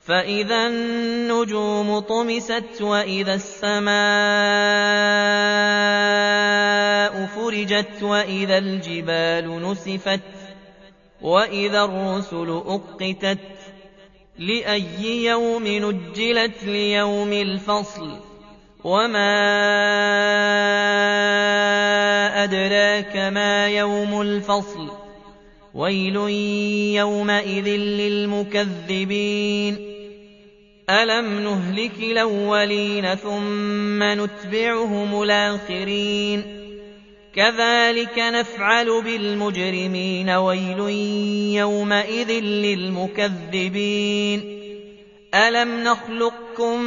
فَإِذَا النُّجُومُ طُمِسَتْ وَإِذَا السَّمَاءُ فُرِجَتْ وَإِذَا الْجِبَالُ نُسِفَتْ وَإِذَا الرُّسُلُ أُقِّتَتْ لِأَيِّ يَوْمٍ أُجِّلَتْ لِيَوْمِ الْفَصْلِ وَمَا أَدْرَاكَ مَا يَوْمُ الْفَصْلِ وَيْلٌ يَوْمَئِذٍ لِّلْمُكَذِّبِينَ أَلَمْ نُهْلِكِ الْأَوَّلِينَ ثُمَّ نُتْبِعُهُمُ الْآخِرِينَ كَذَٰلِكَ نَفْعَلُ بِالْمُجْرِمِينَ وَيْلٌ يَوْمَئِذٍ لِّلْمُكَذِّبِينَ أَلَمْ نَخْلُقكُّم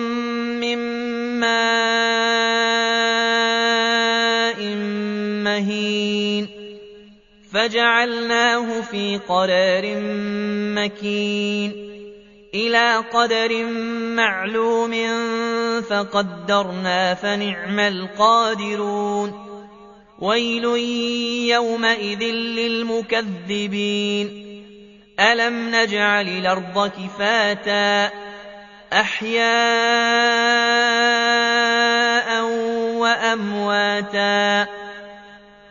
مِّن مَّاءٍ مَّهِينٍ فَجَعَلْنَاهُ فِي قَرَارٍ مَّكِينٍ إِلَىٰ قَدَرٍ مَّعْلُومٍ فَقَدَّرْنَا فَنِعْمَ الْقَادِرُونَ. وَيْلٌ يَوْمَئِذٍ لِّلْمُكَذِّبِينَ. أَلَمْ نَجْعَلِ الْأَرْضَ كِفَاتًا؟ أَحْيَاءً وَأَمْوَاتًا.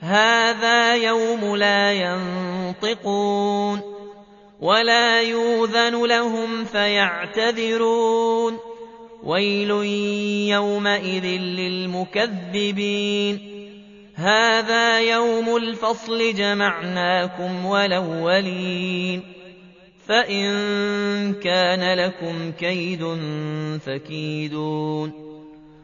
هَٰذَا يَوْمُ لَا يَنطِقُونَ وَلَا يُؤْذَنُ لَهُمْ فَيَعْتَذِرُونَ وَيْلٌ يَوْمَئِذٍ لِّلْمُكَذِّبِينَ هَٰذَا يَوْمُ الْفَصْلِ جَمَعْنَاكُمْ وَالْأَوَّلِينَ فَإِن كَانَ لَكُمْ كَيْدٌ فَكِيدُونِ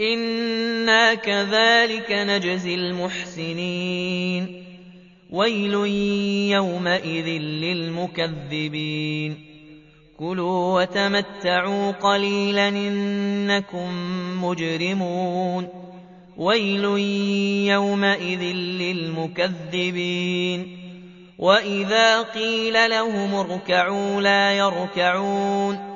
إِنَّا كَذَٰلِكَ نَجْزِي الْمُحْسِنِينَ. وَيْلٌ يَوْمَئِذٍ لِّلْمُكَذِّبِينَ. كُلُوا وَتَمَتَّعُوا قَلِيلًا إِنَّكُم مُّجْرِمُونَ. وَيْلٌ يَوْمَئِذٍ لِّلْمُكَذِّبِينَ. وَإِذَا قِيلَ لَهُمُ ارْكَعُوا لَا يَرْكَعُونَ.